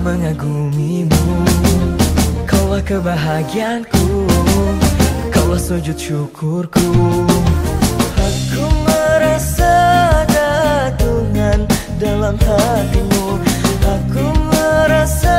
mengagumimu. Kaulah kebahagiaanku Kaulah sujud syukurku. Aku merasa ada Tuhan dalam hatimu. Aku merasa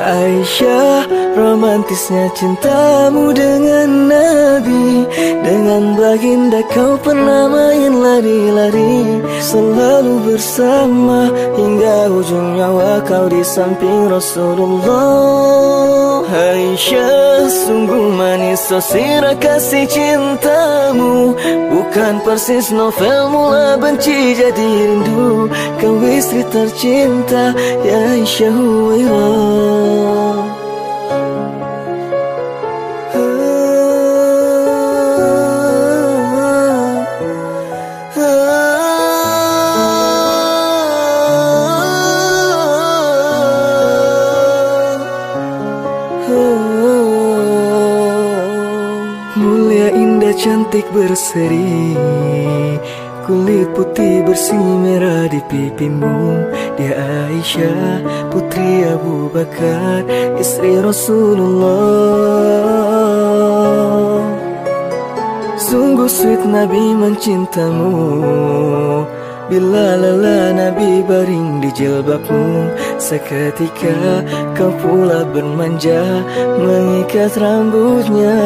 Aisyah romantisnya cintamu dengan Nabi. Dengan baginda kau pernah main lari-lari. Selalu bersama hingga ujung nyawa kau di samping Rasulullah. Aisyah sungguh manis sosira kasih cintamu. Bukan persis novel mula benci jadi rindu. Kau istri tercinta ya Aisyah Huwairah berseri. Kulit putih bersih merah di pipimu. Dia Aisyah putri Abu Bakar Istri Rasulullah. Sungguh sweet Nabi mencintamu. Bila lelah Nabi baring di jilbabmu Seketika kau pula bermanja Mengikat rambutnya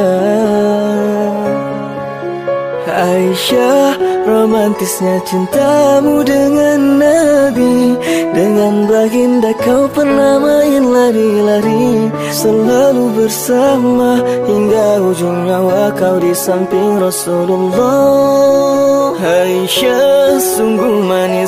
Aisyah romantisnya cintamu dengan Nabi. Dengan baginda kau pernah main lari-lari. Selalu bersama hingga ujung nyawa kau di samping Rasulullah. Aisyah sungguh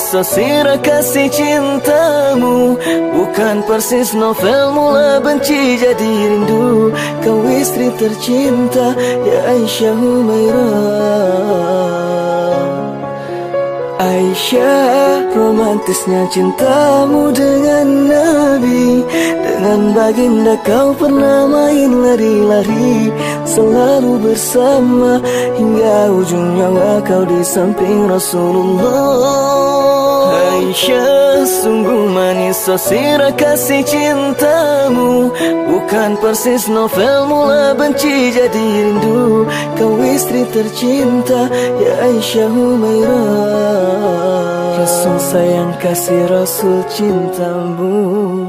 sosira kasih cintamu Bukan persis novel mula benci jadi rindu Kau istri tercinta ya Aisyah Humairah Aisyah romantisnya cintamu dengan Nabi. Dengan baginda kau pernah main lari-lari. Selalu bersama hingga ujung nyawa kau di samping Rasulullah Aisyah sungguh manis sosira kasih cintamu. Bukan persis novel mula benci jadi rindu. Kau istri tercinta ya Aisyah Humairah. Rasul sayang kasih Rasul cintamu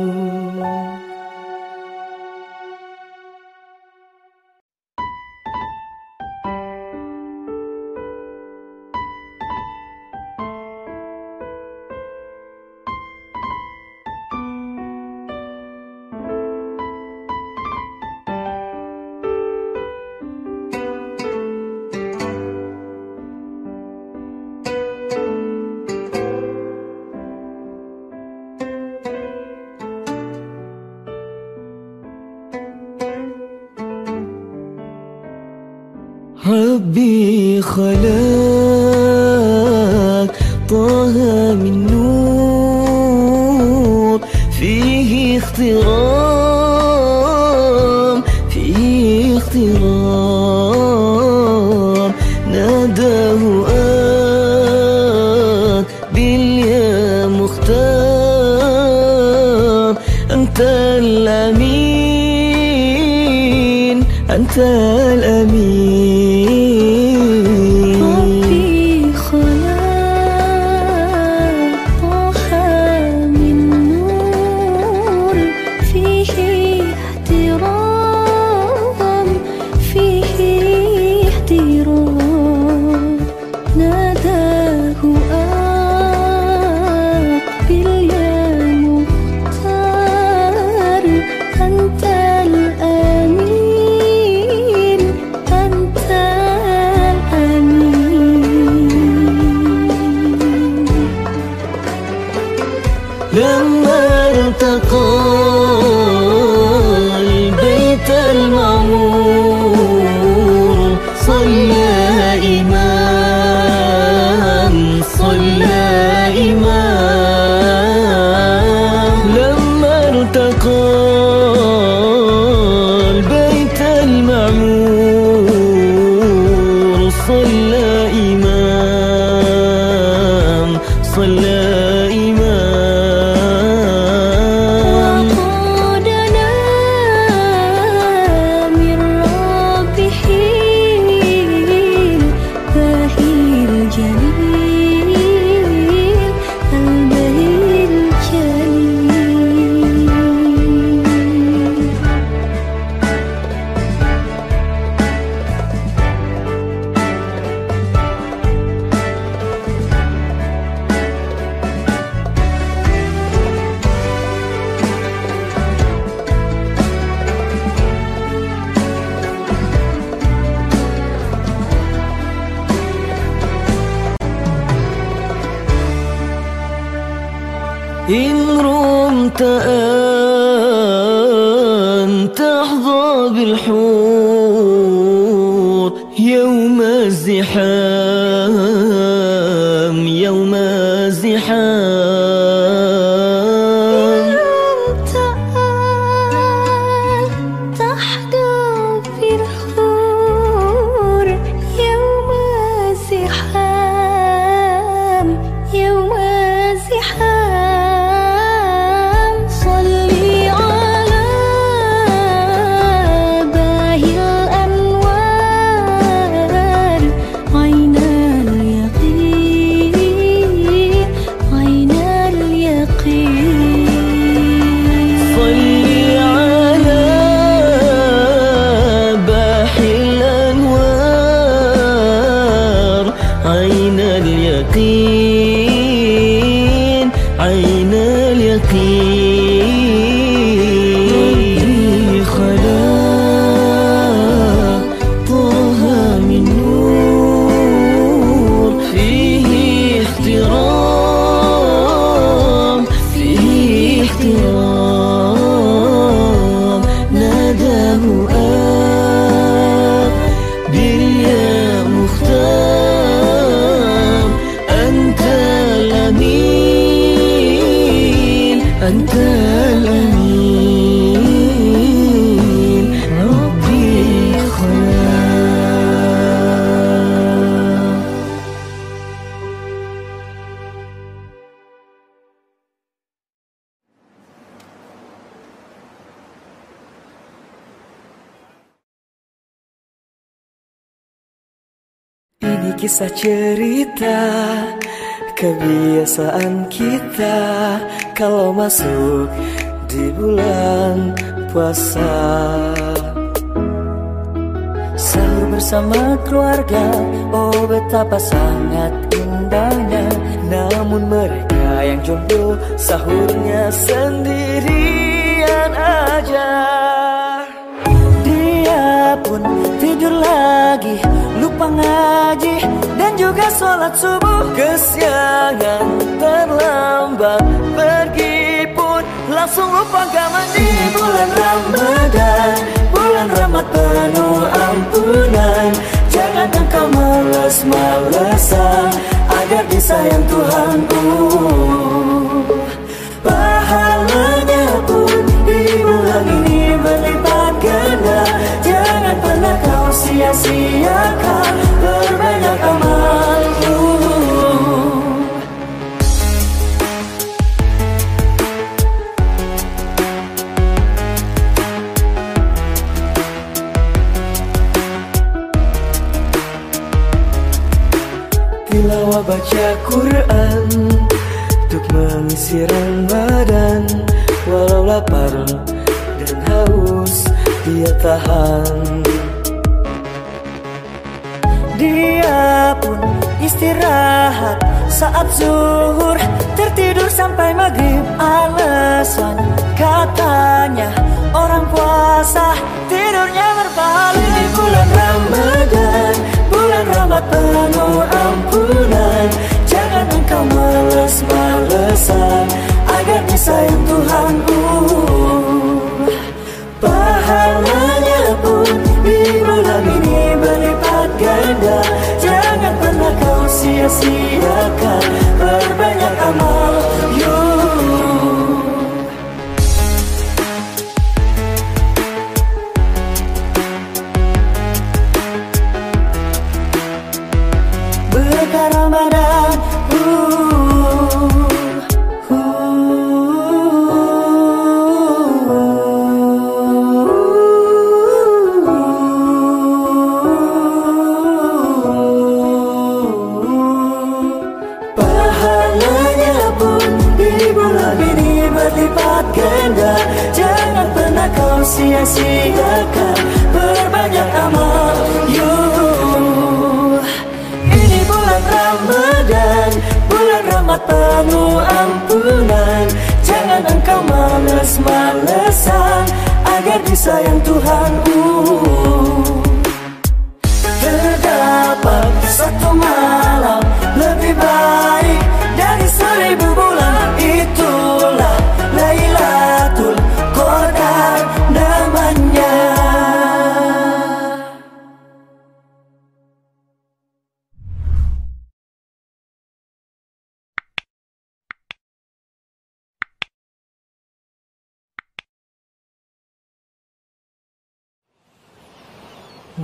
خلاك طه منه لما ارتقى البيت المعروف إن رمت أن تحظى بالحب. Kisah cerita kebiasaan kita kalau masuk di bulan puasa. Sahur bersama keluarga, oh betapa sangat indahnya. Namun mereka yang jomblo sahurnya sendirian aja. Pun tidur lagi Lupa ngaji dan juga sholat subuh. Kesiangan terlambat Pergi pun langsung lupa gak mandi. Bulan Ramadan Bulan rahmat penuh ampunan. Jangan engkau males-malesan Agar disayang Tuhanku. Pahalanya pun di bulan ini berlipat Pernah kau sia-siakan Berbanyak amalmu Tilawah baca Quran Untuk mengisi Ramadan Walau lapar dan haus Dia tahan Dia pun istirahat. Saat zuhur Tertidur sampai maghrib. Alasan katanya Orang puasa tidurnya berpahala Di bulan Ramadan Bulan rahmat penuh ampunan. Jangan engkau males-malesan Agar disayang Tuhanku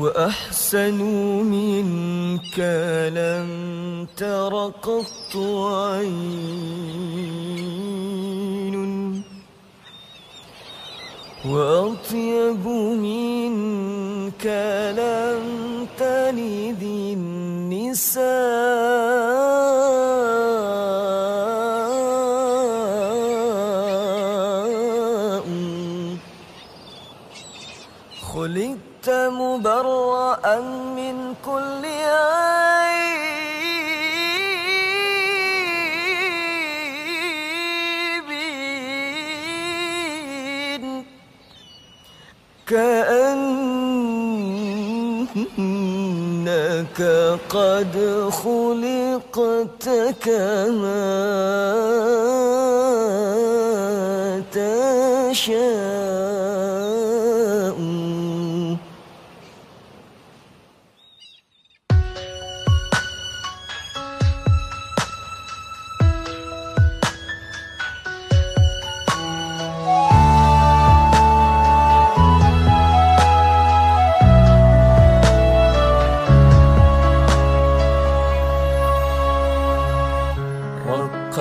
وأحسن منك لم تر قط عين وأطيب منك لم تلد النساء قد خلقت كما تشاء.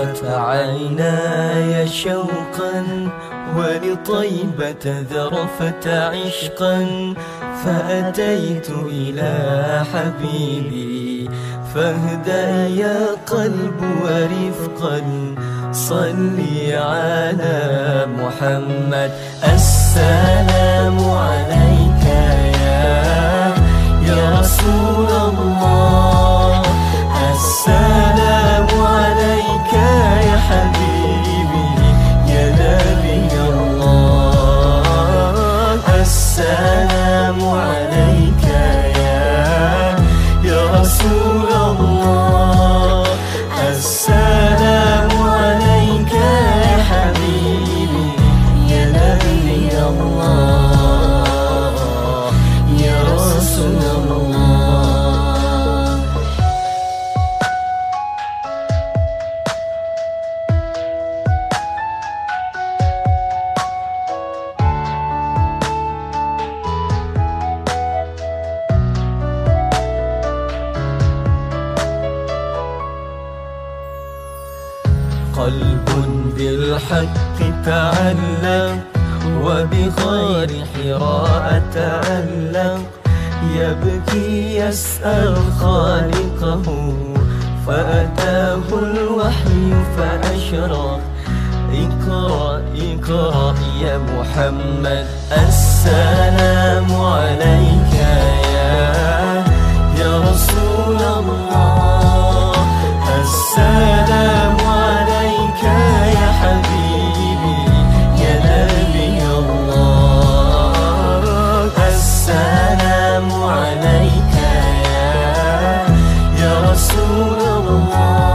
رقت عيناي شوقا ولطيبة ذرفت عشقا فأتيت إلى حبيبي فاهدأ يا قلب ورفقا صلي على محمد السلام عليك يا يا رسول الله السلام حبيبي يا نبي الله السلام Rasulullah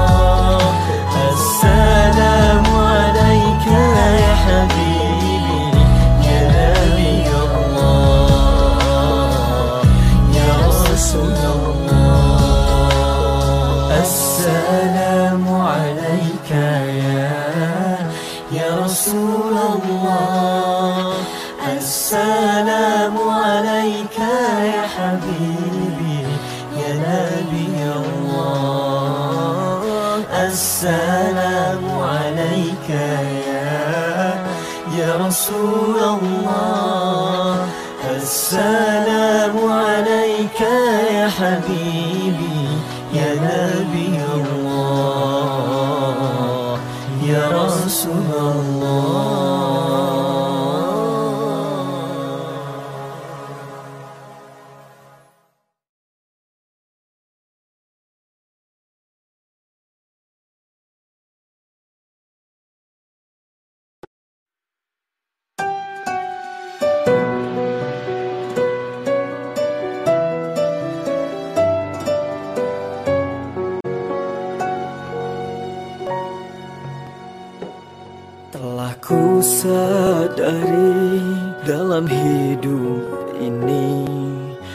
ku sadari dalam hidup ini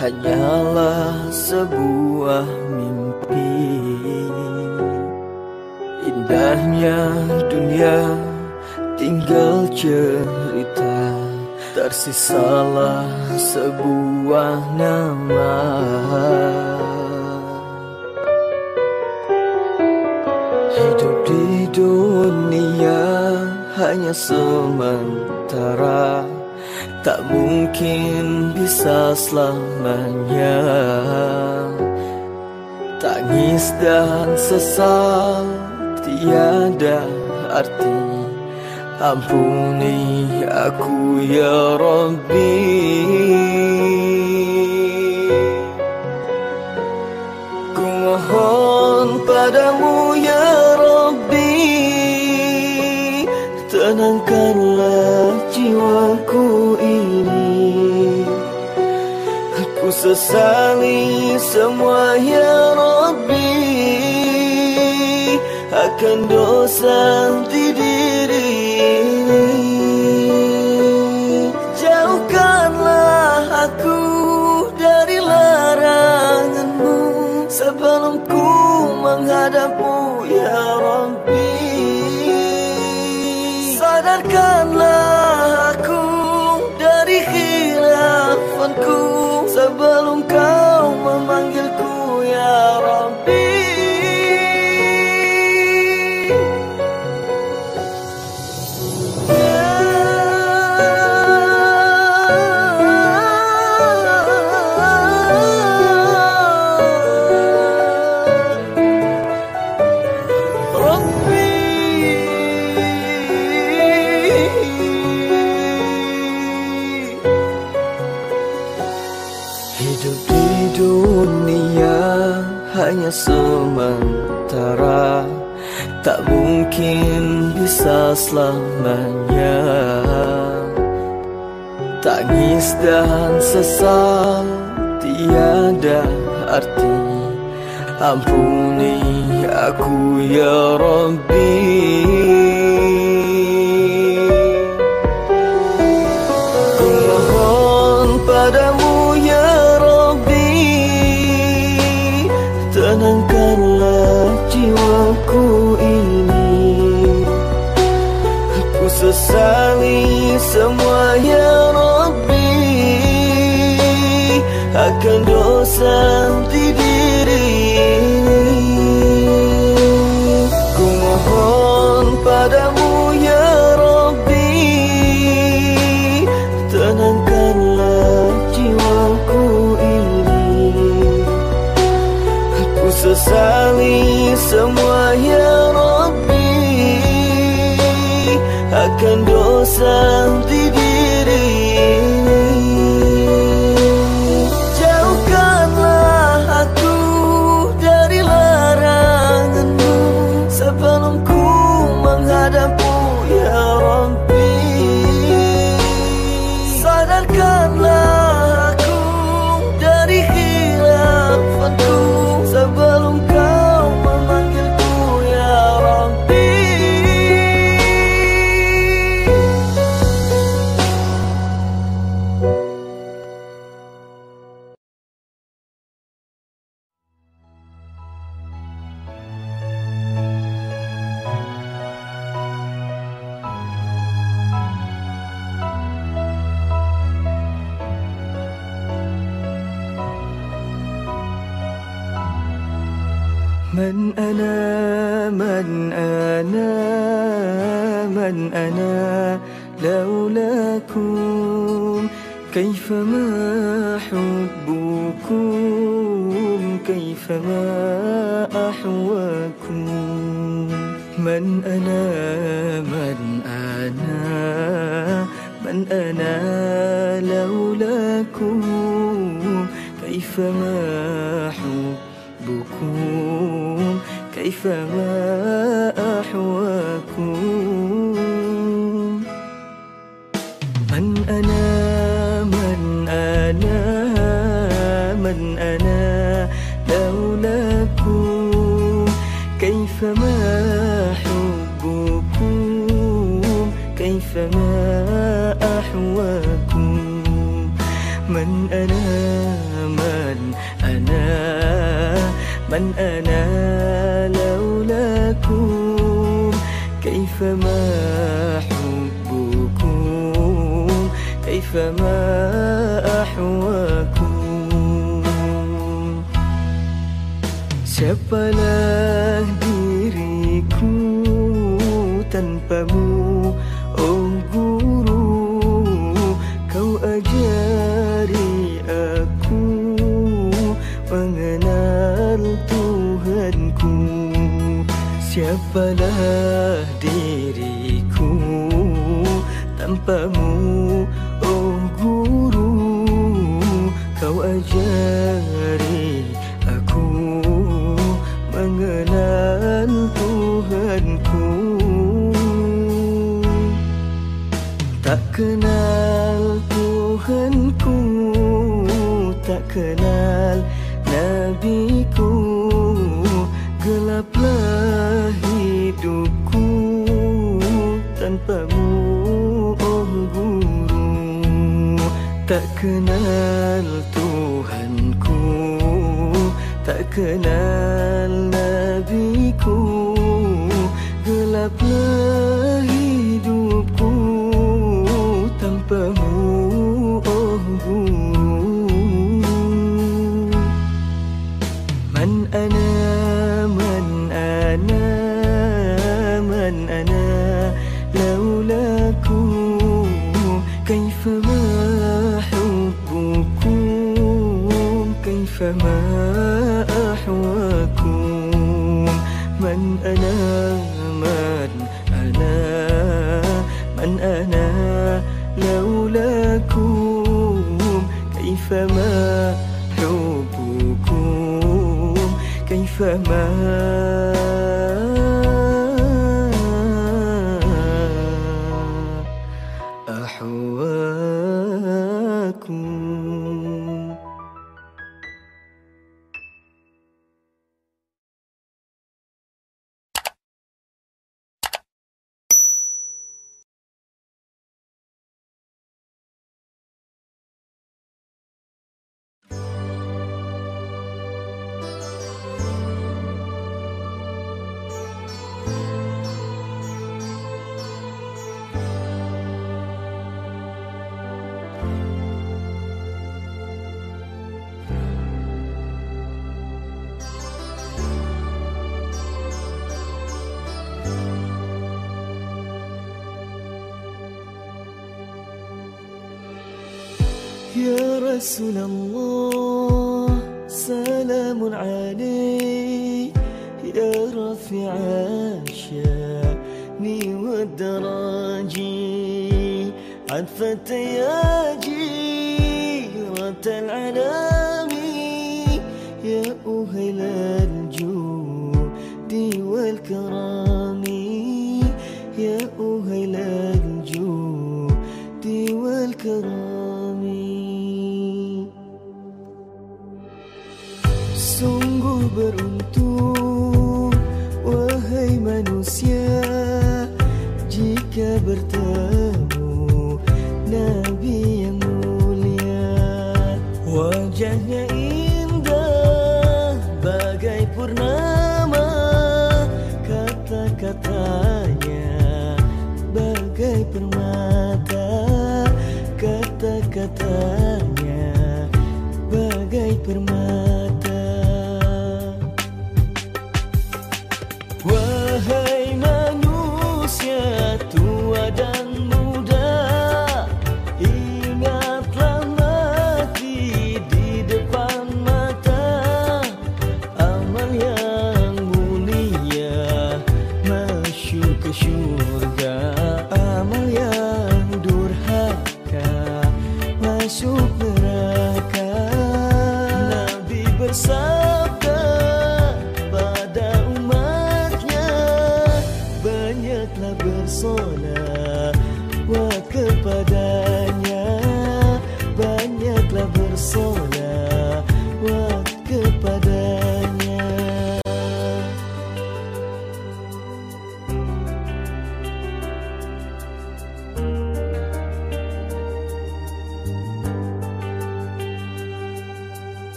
hanyalah sebuah mimpi. Indahnya dunia tinggal cerita. Tersisalah sebuah nama. Hidup di dunia hanya sementara. Tak mungkin bisa selamanya. Tangis dan sesal tiada arti. Ampuni aku ya Rabbi. Ku mohon padamu ya Tenangkanlah jiwaku ini. Sesali semua ya Rabbi. Akan dosa di diri Jauhkanlah aku dari laranganmu. Sebelum ku menghadapmu selamanya. Tangis dan sesal tiada arti. Ampuni aku ya Rabbi di diri ini. Ku mohon padamu ya Rabbi Tenangkanlah jiwaku ini. Ku sesali semua ya Rabbi Akan dosa أحواكم من أنا من أنا من أنا لولاكم كيفما حبكم كيفما أحواكم Siapalah diriku tanpamu Siapalah diriku tanpamu Oh guru Kau ajari aku mengenal Tuhanku. Tak kenal kenal Tuhanku. Tak kenal ما رسول الله سلام عليك يا رفع شاني والدراجي عن فتيات beruntung.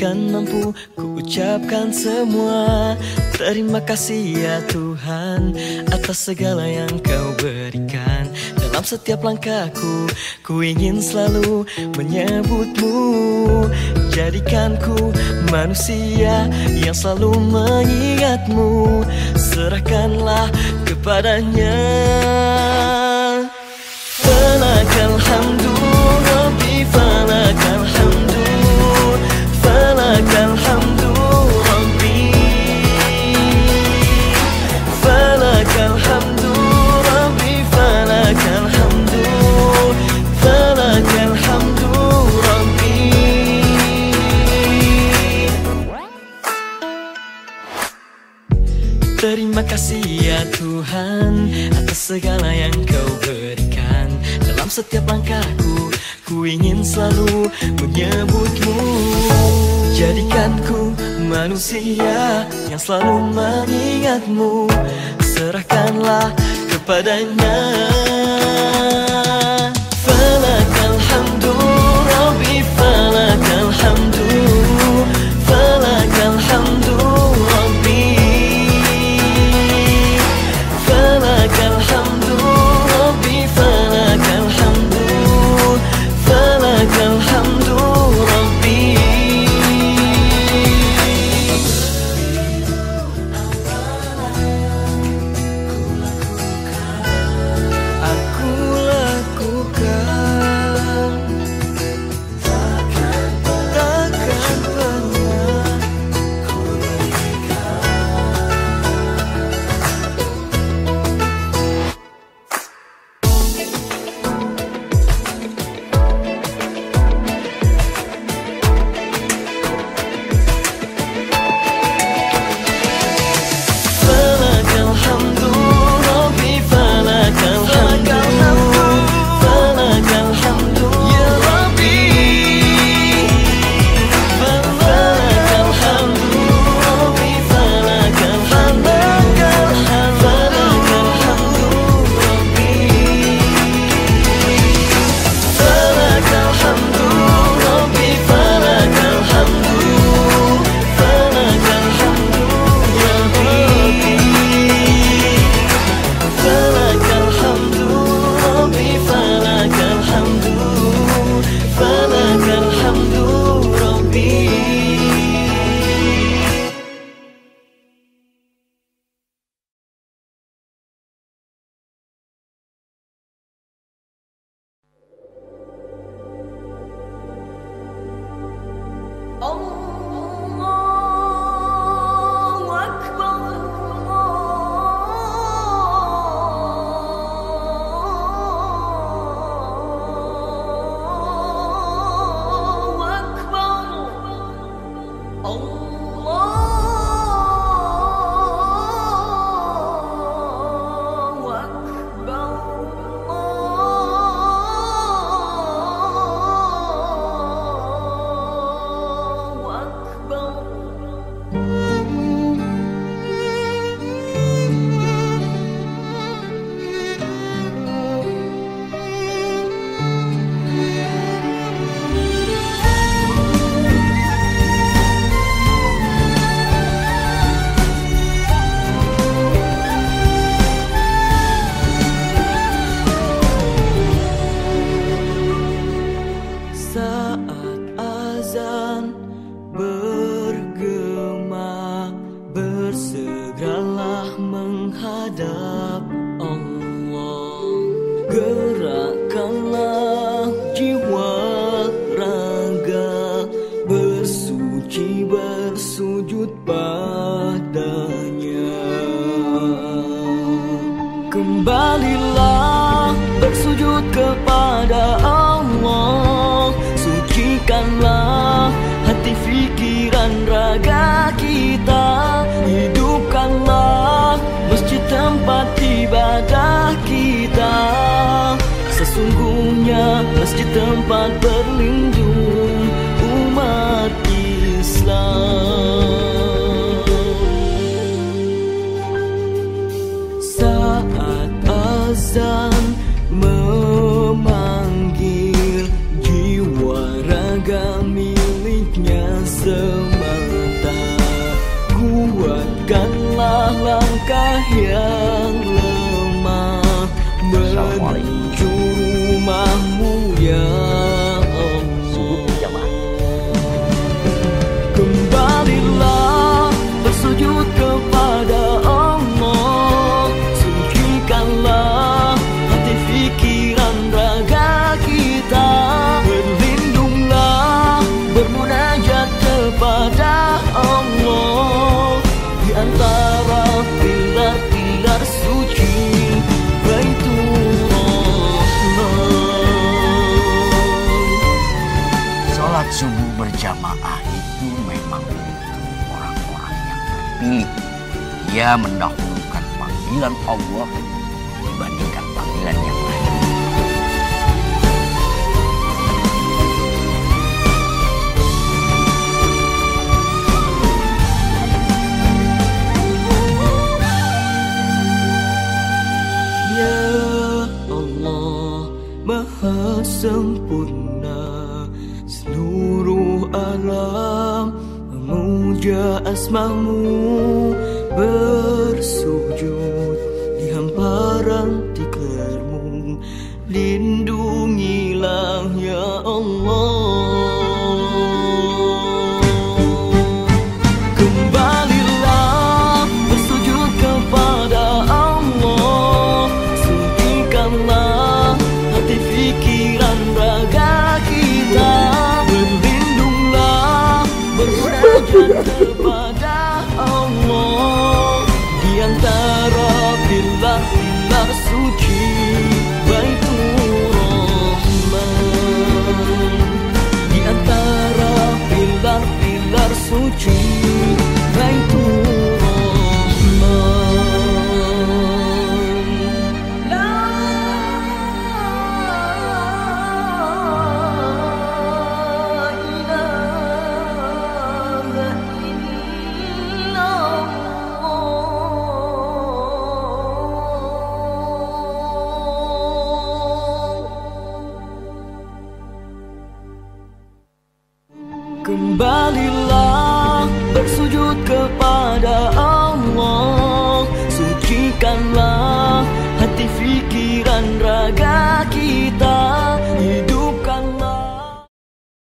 takkan mampu ku ucapkan semua. Terima kasih ya Tuhan atas segala yang kau berikan. Dalam setiap langkahku ku ingin selalu menyebutmu. Jadikanku manusia yang selalu mengingatmu. Serahkanlah kepadanya. Terima kasih ya Tuhan Atas segala yang kau berikan. Dalam setiap langkahku Ku ingin selalu menyebutmu. Jadikan ku manusia Yang selalu mengingatmu. Serahkanlah kepadanya. azan ber mendahulukan panggilan Allah dibandingkan panggilan yang lain. Ya Allah Maha Sempurna Seluruh alam memuja asmamu But